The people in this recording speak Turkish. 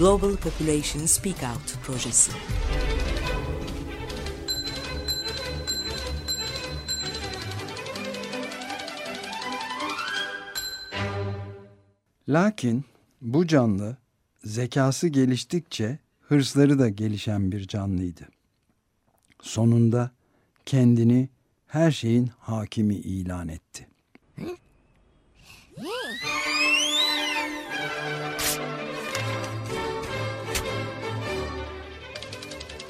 Global Population Speak Out projesi. Lakin bu canlı zekası geliştikçe hırsları da gelişen bir canlıydı. Sonunda kendini her şeyin hakimi ilan etti.